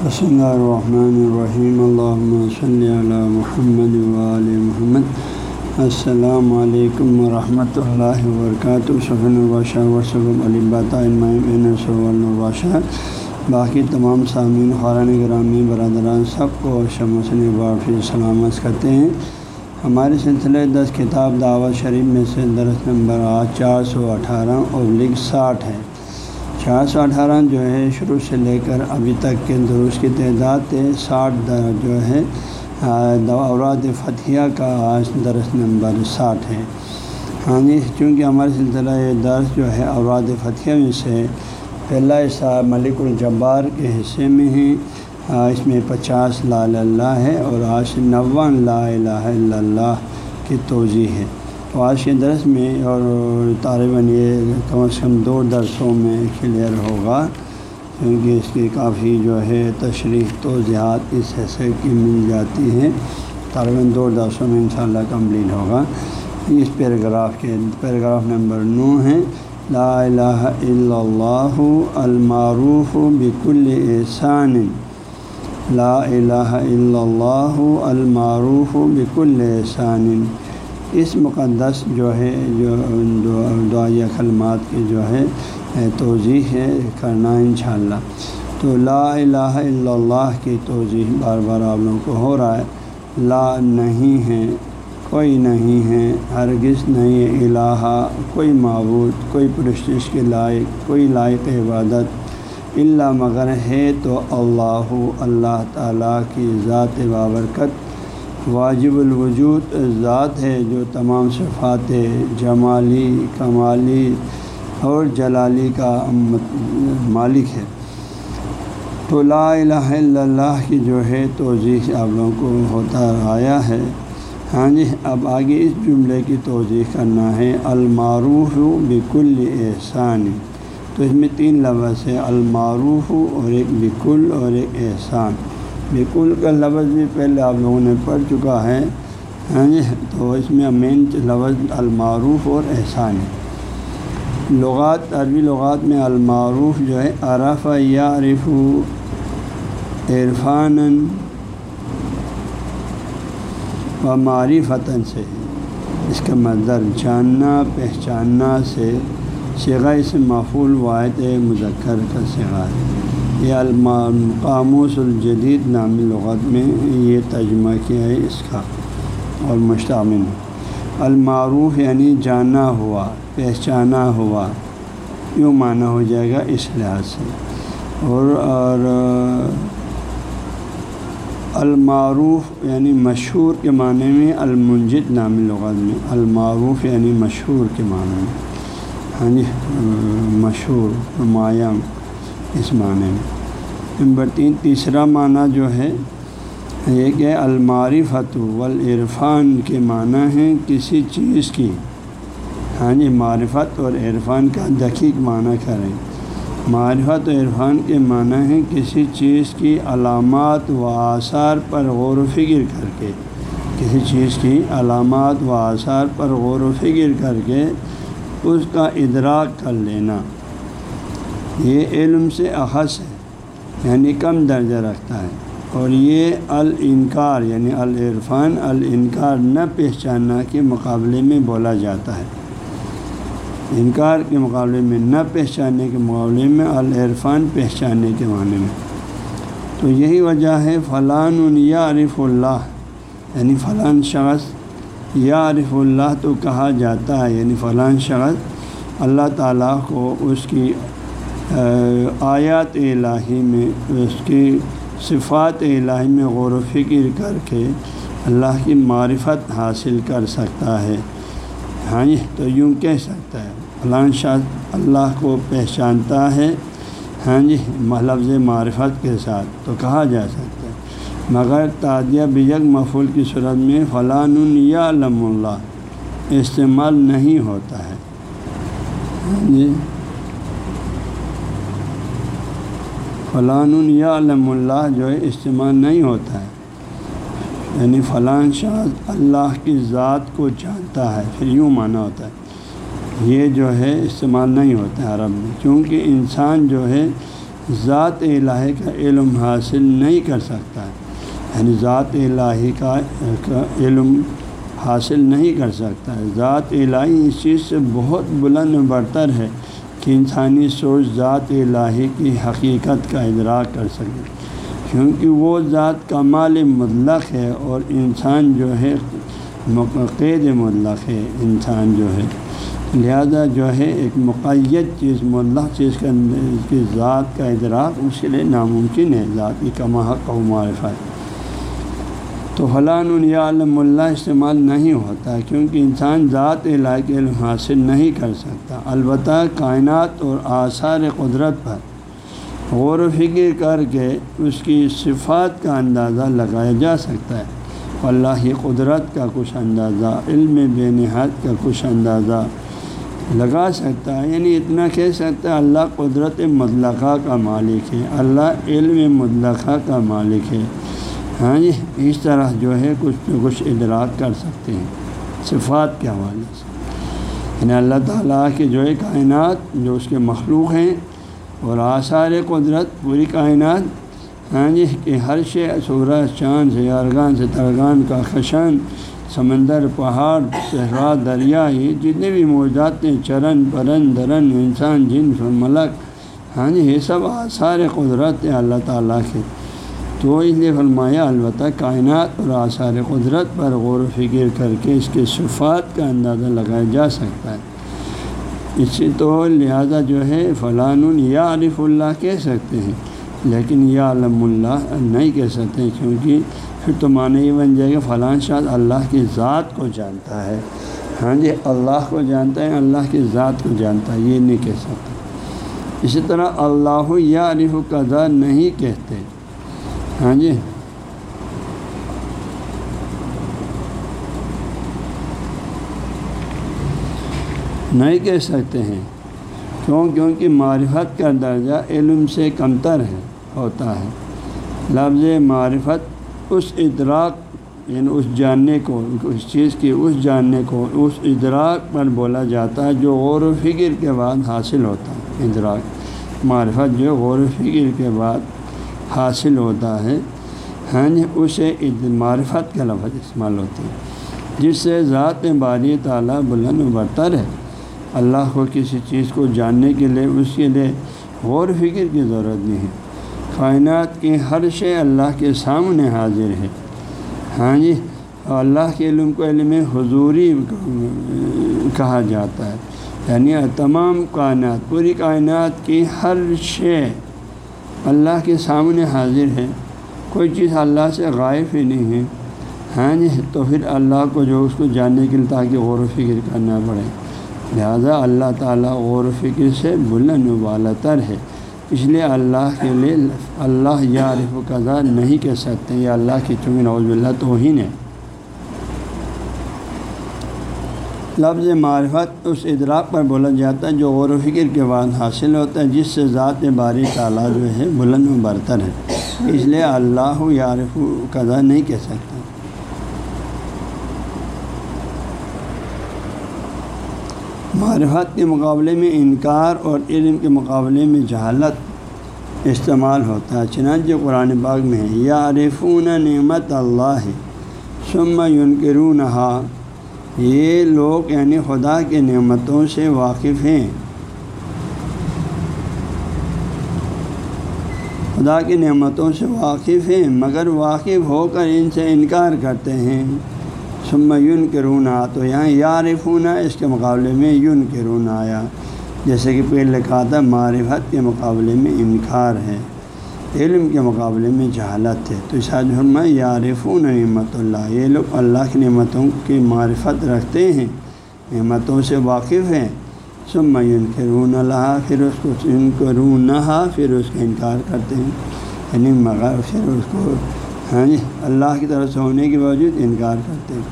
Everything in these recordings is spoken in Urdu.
بسم اللہ الرحمن الرحیم اللہم صلی علی محمد وآل محمد السلام علیکم ورحمۃ اللہ وبرکاتہ صفن الباشہ وصب الباشہ باقی تمام سامعین خوران گرامی برادران سب کو شمسن وافی سلامت کرتے ہیں ہمارے سلسلے دس کتاب دعوت شریف میں سے درس نمبر آج چار سو اٹھارہ ابلک ساٹھ ہے چار سو اٹھارہ جو ہے شروع سے لے کر ابھی تک کے درست کی تعداد ساٹھ در جو ہے اوراد فتھیہ کا آج درس نمبر ساٹھ ہے۔ ہاں جی چونکہ ہمارے سلسلہ یہ درس جو ہے اوراد فتھیہ میں سے پہلا حصہ ملک الجبار کے حصے میں ہی اس میں پچاس لا اللہ ہے اور آج نواں لا الہ الا اللہ کی توضیع ہے۔ تو آج کے درس میں اور طالباً یہ کم از کم دو درسوں میں کلیئر ہوگا، کیونکہ اس کی کافی جو ہے تشریح تو اس حصے کی مل جاتی ہے۔ طالباً دو درسوں میں انشاءاللہ شاء کمپلیٹ ہوگا۔ اس پیراگراف کے، پیراگراف نمبر نو ہے۔ لا الہ الا اللہ المعروف بکل احسان۔ لا الہ الا اللہ المعروف بکل احسان۔ اس مقدس جو ہے، جو دعائیہ کلمات کی جو ہے توضیح ہے کرنا انشاءاللہ۔ تو لا الہ الا اللہ کی توضیح بار بار آپ لوگوں کو ہو رہا ہے۔ لا نہیں ہے، کوئی نہیں ہے، ہرگز نہیں الہ، کوئی معبود، کوئی پرستش کے لائق، کوئی لائق عبادت اللہ مگر ہے تو اللہ اللہ تعالیٰ کی ذات بابرکت واجب الوجود ذات ہے جو تمام صفات جمالی، کمالی اور جلالی کا مالک ہے۔ تو لا الہ الا اللہ کی جو ہے توضیح آپ لوگوں کو ہوتا آیا ہے۔ ہاں جی اب آگے اس جملے کی توضیح کرنا ہے۔ المعروف بکل احسان۔ تو اس میں تین لفظ ہے المعروف اور ایک بکل اور ایک احسان۔ بالکل کا لفظ بھی پہلے آپ لوگوں نے پڑھ چکا ہے ہاں جی؟ تو اس میں مین لفظ المعروف اور احسان ہے۔ لغات، عربی لغات میں المعروف جو ہے، عرف یا عرف عرفان و معرفتاً سے۔ اس کا مظر جاننا، پہچاننا سے سگا اس معفول واحد، مذکر کا سگا ہے۔ یہ القاموس الجدید نامی لغت میں یہ ترجمہ کیا ہے اس کا اور مشتمل المعروف یعنی جانا ہوا، پہچانا ہوا، یوں معنی ہو جائے گا اس لحاظ سے۔ اور اور، المعروف یعنی مشہور کے معنی میں المنجد نامی لغت میں۔ المعروف یعنی مشہور کے معنی میں۔ ہاں جی مشہور نمایاں اس معنی میں۔ نمبر تین، تیسرا معنی جو ہے، یہ کہ المعرفت والعرفان کے معنی ہیں کسی چیز کی۔ ہاں جی معرفت اور عرفان کا دقیق معنی کریں معرفت و عرفان کے معنی ہیں کسی چیز کی علامات و آثار پر غور و فکر کر کے۔ کسی چیز کی علامات و آثار پر غور و فکر کر کے اس کا ادراک کر لینا۔ یہ علم سے اخذ ہے یعنی کم درجہ رکھتا ہے۔ اور یہ الانکار یعنی العرفان، الانکار نہ پہچاننا کے مقابلے میں بولا جاتا ہے۔ انکار کے مقابلے میں نہ پہچاننے کے مقابلے میں، العرفان پہچاننے کے معنی میں۔ تو یہی وجہ ہے، فلان یا عارف اللہ یعنی فلان شخص یا عارف اللہ تو کہا جاتا ہے یعنی فلان شخص اللہ تعالیٰ کو اس کی آیات الہی میں، اس کی صفات الہی میں غور و فکر کر کے اللہ کی معرفت حاصل کر سکتا ہے۔ ہاں جی تو یوں کہہ سکتا ہے۔ فلان شاہ اللہ کو پہچانتا ہے۔ ہاں جی لفظ مطلب معرفت کے ساتھ تو کہا جا سکتا ہے۔ مگر تعدیہ بیگ مفول کی صورت میں فلان یا علم اللہ، استعمال نہیں ہوتا ہے۔ ہاں جی فلان یا علم اللہ جو ہے استعمال نہیں ہوتا ہے۔ یعنی فلان شاہ اللہ کی ذات کو جانتا ہے، پھر یوں مانا ہوتا ہے۔ یہ جو ہے استعمال نہیں ہوتا ہے عرب میں کیونکہ انسان جو ہے ذات الہی کا علم حاصل نہیں کر سکتا ہے۔ یعنی ذات الہی کا علم حاصل نہیں کر سکتا ہے۔ ذات الہی اس چیز سے بہت بلند برتر ہے۔ کہ انسانی سوچ ذات الہی کی حقیقت کا ادراک کر سکے۔ کیونکہ وہ ذات کا مال مطلق ہے اور انسان جو ہے مقید مطلق ہے، انسان جو ہے۔ لہذا جو ہے ایک مقید چیز، مطلق چیز کا کی ذات کا ادراک اس کے لیے ناممکن ہے۔ ذات کی کما حق و معرفت۔ تو فلاں یا علم اللہ استعمال نہیں ہوتا کیونکہ انسان ذات علاقے علم حاصل نہیں کر سکتا۔ البتہ کائنات اور آثار قدرت پر غور و فکر کر کے اس کی صفات کا اندازہ لگایا جا سکتا ہے۔ اللہ کی قدرت کا کچھ اندازہ، علم بے نہاد کا کچھ اندازہ لگا سکتا ہے۔ یعنی اتنا کہہ سکتا ہے اللہ قدرت مطلقہ کا مالک ہے، اللہ علم مطلقہ کا مالک ہے۔ ہاں جی اس طرح جو ہے کچھ نہ کچھ ادراک کر سکتے ہیں۔ صفات کے حوالے سے۔ یعنی اللہ تعالیٰ کے جو ہے کائنات جو اس کے مخلوق ہیں اور آثار قدرت پوری کائنات ہاں جی کہ ہر شے سورج چاند سے یارگان سے ترگان کا خشن سمندر، پہاڑ، صحرا، دریا، یہ جتنے بھی موجودات ہیں، چرن، پرن، درن، انسان، جن، ملک ہاں جی یہ سب آثار قدرت ہیں اللہ تعالیٰ کے۔ تو اس لیے فرمایا، البتہ کائنات اور آثار قدرت پر غور و فکر کر کے اس کے صفات کا اندازہ لگایا جا سکتا ہے۔ اس سے تو لہذا جو ہے فلاں یا عارف اللہ کہہ سکتے ہیں، لیکن یا علم اللہ نہیں کہہ سکتے کیونکہ پھر تو معنی یہ بن جائے گا فلاں شاد اللہ کی ذات کو جانتا ہے۔ ہاں جی اللہ کو جانتا ہے، اللہ کی ذات کو جانتا ہے، یہ نہیں کہہ سکتا اسی طرح اللہ یا عارف قضا نہیں کہتے۔ ہاں جی۔ نہیں کہہ سکتے ہیں، کیوں؟ کیونکہ معرفت کا درجہ علم سے کمتر ہے، ہوتا ہے۔ لفظ معرفت اس ادراک یعنی اس جاننے کو، اس چیز کی، اس جاننے کو، اس ادراک پر بولا جاتا ہے جو غور و فکر کے بعد حاصل ہوتا ہے۔ ادراک، معرفت جو غور و فکر کے بعد حاصل ہوتا ہے ہاں اسے معرفت کا لفظ استعمال ہوتی ہے، جس سے ذات باری تعالیٰ بلند و برتر ہے۔ اللہ کو کسی چیز کو جاننے کے لیے، اس کے لیے غور فکر کی ضرورت نہیں ہے۔ کائنات کی ہر شے اللہ کے سامنے حاضر ہے۔ ہاں جی اللہ کے علم کو علم حضوری کہا جاتا ہے۔ یعنی تمام کائنات، پوری کائنات کی ہر شے اللہ کے سامنے حاضر ہے، کوئی چیز اللہ سے غائب ہی نہیں ہے۔ ہاں جی تو پھر اللہ کو جو اس کو جاننے کے لیے تاکہ غور و فکر کرنا پڑے۔ لہذا اللہ تعالیٰ غور و فکر سے بلند و بالا تر ہے۔ اس لیے اللہ کے لیے اللہ یا عرف و قضا نہیں کہہ سکتے، یا اللہ کی چونکہ نوز اللہ توہین ہے۔ لفظ معرفت اس ادراک پر بولا جاتا ہے جو غور و فکر کے بعد حاصل ہوتا ہے، جس سے ذات باری تعالیٰ جو ہے، بلند و برتر ہے۔ اس لیے اللہ یارف قضا نہیں کہہ سکتا۔ معرفت کے مقابلے میں انکار اور علم کے مقابلے میں جہالت استعمال ہوتا ہے۔ چنانچہ قرآن باغ میں ہے یا عارفون نعمت اللہ ثم ينکرونہا یہ لوگ یعنی خدا کے نعمتوں سے واقف ہیں۔ خدا کی نعمتوں سے واقف ہیں، مگر واقف ہو کر ان سے انکار کرتے ہیں۔ سم یون کے رونا تو یہاں یارفونا اس کے مقابلے میں یون کے رونا آیا۔ جیسے کہ پہلے کہا تھا، معرفت کے مقابلے میں انکار ہے۔ علم کے مقابلے میں جہالت ہے۔ تو اس میں یارفون نعمت اللہ، یہ لوگ اللہ کی نعمتوں کی معرفت رکھتے ہیں، نعمتوں سے واقف ہیں۔ سب معین کے رون اللہ پھر اس کو ان کو رون نہ پھر اس کا انکار کرتے ہیں۔ یعنی مگر پھر اس کو ہاں جی اللہ کی طرف سے ہونے کے باوجود انکار کرتے ہیں۔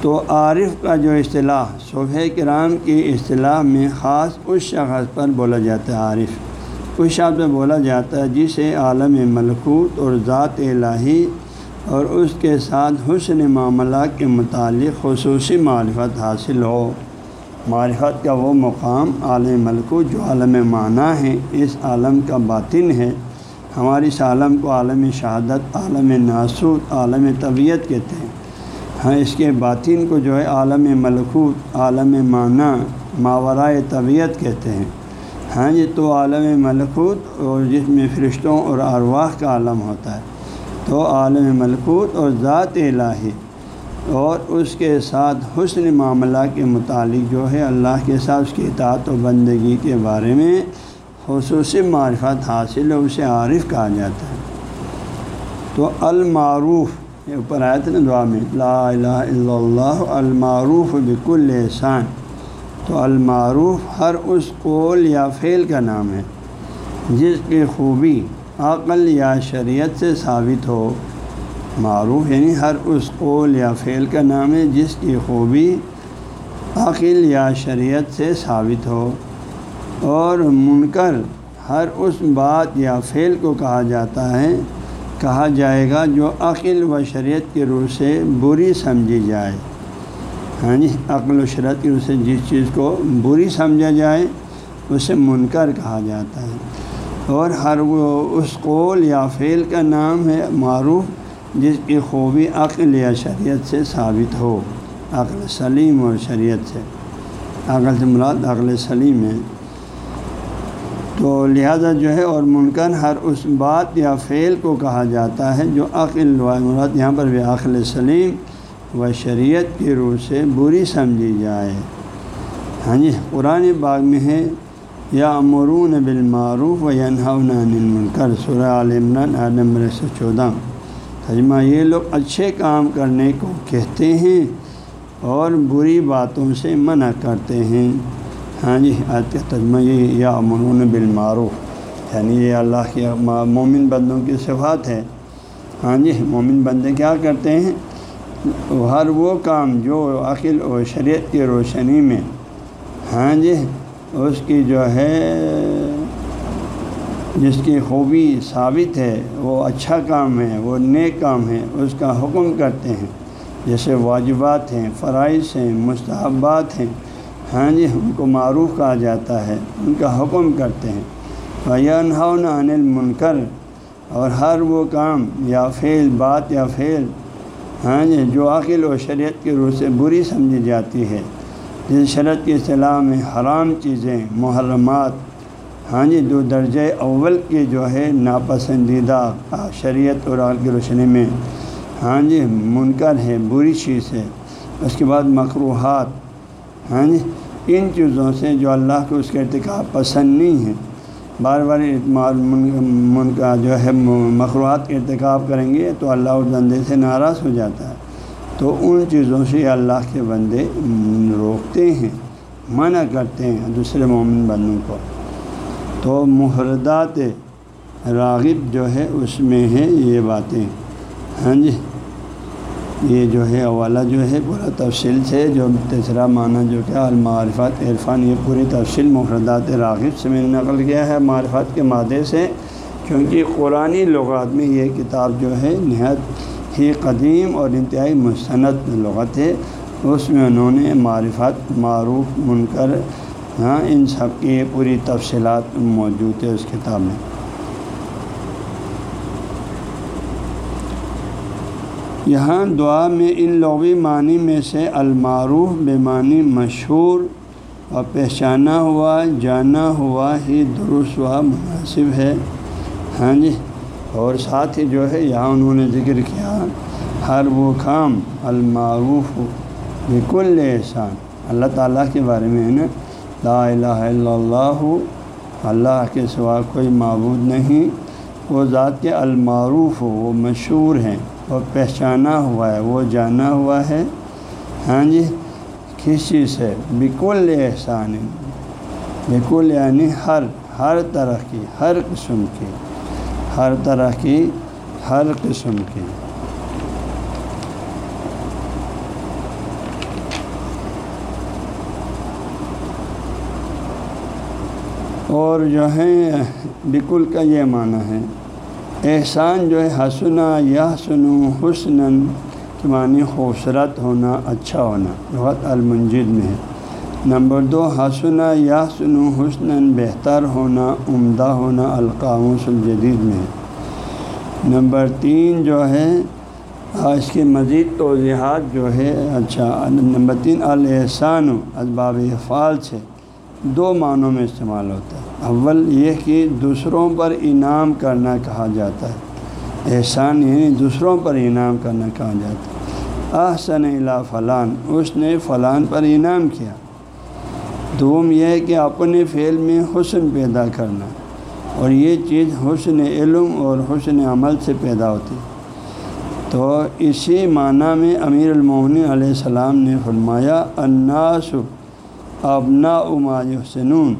تو عارف کا جو اصطلاح، صبح کرام کی اصطلاح میں خاص اس شخص پر بولا جاتا ہے، عارف۔ اس شخص میں بولا جاتا ہے جسے عالم ملکوت اور ذات الہی اور اس کے ساتھ حسن معاملات کے متعلق خصوصی معرفت حاصل ہو۔ معرفت کا وہ مقام عالم ملکوت جو عالم معنی ہے، اس عالم کا باطن ہے۔ ہماری اس عالم کو عالم شہادت، عالم ناسود، عالم طبیعت کہتے ہیں۔ ہاں اس کے باطن کو جو ہے عالم ملکوت، عالم معنی، ماورائے طبیعت کہتے ہیں۔ ہاں جی تو عالم ملکوت اور جس میں فرشتوں اور ارواح کا عالم ہوتا ہے۔ تو عالم ملکوت اور ذات الہی اور اس کے ساتھ حسن معاملہ کے متعلق جو ہے، اللہ کے ساتھ اس کی اطاعت و بندگی کے بارے میں خصوصی معرفت حاصل ہے، اسے عارف کہا جاتا ہے۔ تو المعروف، یہ اوپر آئے تھے نا دعا میں، لا الہ الا اللہ، المعروف بکل احسان۔ تو المعروف ہر اس قول یا فعل کا نام ہے، جس کی خوبی، عقل یا شریعت سے ثابت ہو۔ معروف یعنی ہر اس قول یا فعل کا نام ہے، جس کی خوبی، عقل یا شریعت سے ثابت ہو۔ اور منکر، ہر اس بات یا فعل کو کہا جاتا ہے، کہا جائے گا جو عقل و شریعت کے روح سے بری سمجھی جائے۔ ہاں جی عقل و شریعت کی روح سے جس چیز کو بری سمجھا جائے، اسے منکر کہا جاتا ہے۔ اور ہر وہ اس قول یا فعل کا نام ہے معروف، جس کی خوبی عقل یا شریعت سے ثابت ہو، عقل سلیم اور شریعت سے۔ عقل سے مراد عقل سلیم ہے۔ تو لہذا جو ہے، اور منکر ہر اس بات یا فعل کو کہا جاتا ہے جو عقل و مراد یہاں پر بھی عقل سلیم و شریعت کی روح سے بری سمجھی جائے۔ ہاں جی قرآن باغ میں ہے یا امرون بالمعروف و ینہون عن المنکر، سورہ عالمران عالم ایک سو چودہ۔ ہاں جی، تجمہ یہ لوگ اچھے کام کرنے کو کہتے ہیں اور بری باتوں سے منع کرتے ہیں۔ ہاں جی آج کا تجمہ یہ یا امرون بالمعروف۔ یعنی یہ اللہ کے مومن بندوں کی صفات ہے۔ ہاں جی مومن بندے کیا کرتے ہیں؟ ہر وہ کام جو عقل و شریعت کی روشنی میں ہاں جی اس کی جو ہے، جس کی خوبی ثابت ہے، وہ اچھا کام ہے، وہ نیک کام ہے، اس کا حکم کرتے ہیں۔ جیسے واجبات ہیں، فرائض ہیں، مستحبات ہیں ہاں جی ان کو معروف کہا جاتا ہے، ان کا حکم کرتے ہیں۔ بھائی عن المنکر اور ہر وہ کام، یا فعل، بات یا فعل ہاں جی جو عقل و شریعت کی روح سے بری سمجھی جاتی ہے۔ جس شرط کی اصطلاح میں حرام چیزیں، محرمات ہاں جی دو درجۂ اول کے جو ہے ناپسندیدہ شریعت اور عال کی روشنی میں ہاں جی منکر ہے، بری چیز ہے۔ اس کے بعد مقروحات ہاں جی ان چیزوں سے جو اللہ کو اس کے ارتکاب پسند نہیں ہے۔ بار بار من کا جو ہے مقروحات کے ارتکاب کریں گے تو اللہ اس بندے سے ناراض ہو جاتا ہے۔ تو ان چیزوں سے اللہ کے بندے روکتے ہیں، منع کرتے ہیں دوسرے مومن بندوں کو۔ تو محردات راغب جو ہے اس میں ہے یہ باتیں۔ ہاں جی؟ یہ جو ہے حوالہ جو ہے پورا تفصیل سے جو تیسرا معنی جو کہ المعرفت عرفان، یہ پوری تفصیل محردات راغب سے میں نے نقل کیا ہے معرفت کے مادے سے، کیونکہ قرآن لغات میں یہ کتاب جو ہے نہایت ہی قدیم اور انتہائی مستند لغت ہے۔ اس میں انہوں نے معرفت معروف، منکر ہاں ان سب کی پوری تفصیلات موجود ہے اس کتاب میں۔ یہاں دعا میں ان لغوی معنی میں سے المعروف بے معنی مشہور اور پہچانا ہوا، جانا ہوا ہی درست و مناسب ہے۔ ہاں جی اور ساتھ ہی جو ہے، یہاں انہوں نے ذکر کیا، ہر وہ کام، المعروف بالکل احسان۔ اللہ تعالیٰ کے بارے میں ہے نا؟ لا الہ الا اللہ اللہ کے سوا کوئی معبود نہیں۔ وہ ذات کے المعروف ہو وہ مشہور ہیں۔ وہ پہچانا ہوا ہے، وہ جانا ہوا ہے۔ ہاں جی کس چیز سے؟ بالکل احسان بالکل یعنی ہر ہر طرح کی، ہر قسم کی، ہر طرح کی، ہر قسم کی۔ اور جو ہے بالکل کا یہ معنی ہے۔ احسان جو ہے حسنا یا سنو حسن معنی خوبصورت ہونا اچھا ہونا، بہت المنجد میں ہے۔ نمبر دو حسن یا سنو حسن بہتر ہونا، عمدہ ہونا القاموس الجدید میں نمبر تین جو ہے اس کے مزید توضیحات جو ہے اچھا نمبر تین الحسان اسباب فعال سے۔ دو معنوں میں استعمال ہوتا ہے۔ اول یہ کہ دوسروں پر انعام کرنا کہا جاتا ہے۔ احسان یعنی دوسروں پر انعام کرنا کہا جاتا ہے۔ احسن الا فلان، اس نے فلان پر انعام کیا۔ دوم یہ ہے کہ اپنے فعل میں حسن پیدا کرنا۔ اور یہ چیز حسن علم اور حسن عمل سے پیدا ہوتی تو اسی معنی میں امیر المومن علیہ السلام نے فرمایا اناس ابنا عمای حسنون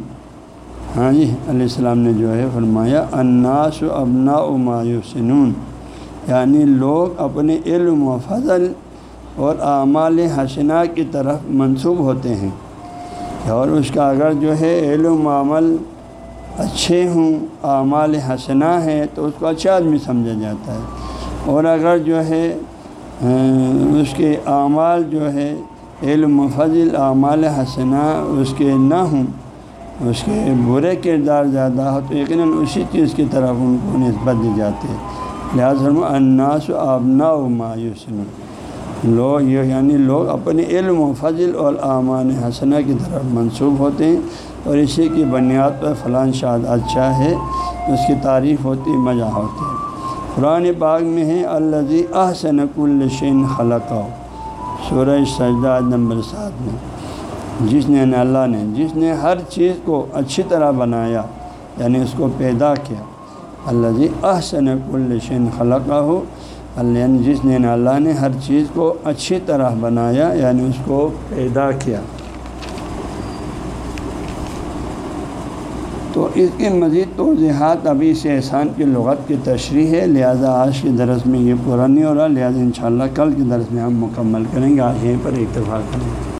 ہاں جی علیہ السلام نے جو ہے فرمایا اناس ابنا عمای حسنون یعنی لوگ اپنے علم و فضل اور اعمال حسنہ کی طرف منسوب ہوتے ہیں۔ اور اس کا اگر جو ہے علم عمل اچھے ہوں، اعمال حسنہ ہے تو اس کو اچھا آدمی سمجھا جاتا ہے۔ اور اگر جو ہے اس کے اعمال جو ہے علم و فضل، اعمال حسنہ، اس کے نہ ہوں، اس کے برے کردار زیادہ ہو تو یقیناً اسی چیز کی طرف ان کو نسبت دی جاتی ہے۔ لہٰذا اناس و آبنا و مایوس لوگ یہ یعنی لوگ اپنے علم و فضل اور اعمان حسنہ کی طرف منسوب ہوتے ہیں اور اسی کی بنیاد پر فلاں شاد اچھا ہے، اس کی تعریف ہوتی مزہ ہوتی۔ ہے قرآن پاک میں ہے الزی احسن الشین خلق سورہ سجدہ نمبر سات میں۔ جس نے اللہ نے، جس نے ہر چیز کو اچھی طرح بنایا یعنی اس کو پیدا کیا۔ اللہ جی احسن الشین خلقہ۔ ہو اللہ جس نے اللہ نے ہر چیز کو اچھی طرح بنایا یعنی اس کو پیدا کیا تو اس کے مزید توضیحات ابھی اس احسان کی لغت کی تشریح ہے، لہٰذا آج کے درس میں یہ پورا نہیں ہو رہا، لہٰذا انشاءاللہ کل کے درس میں ہم مکمل کریں گے، آج یہیں پر اتفاق کریں گے۔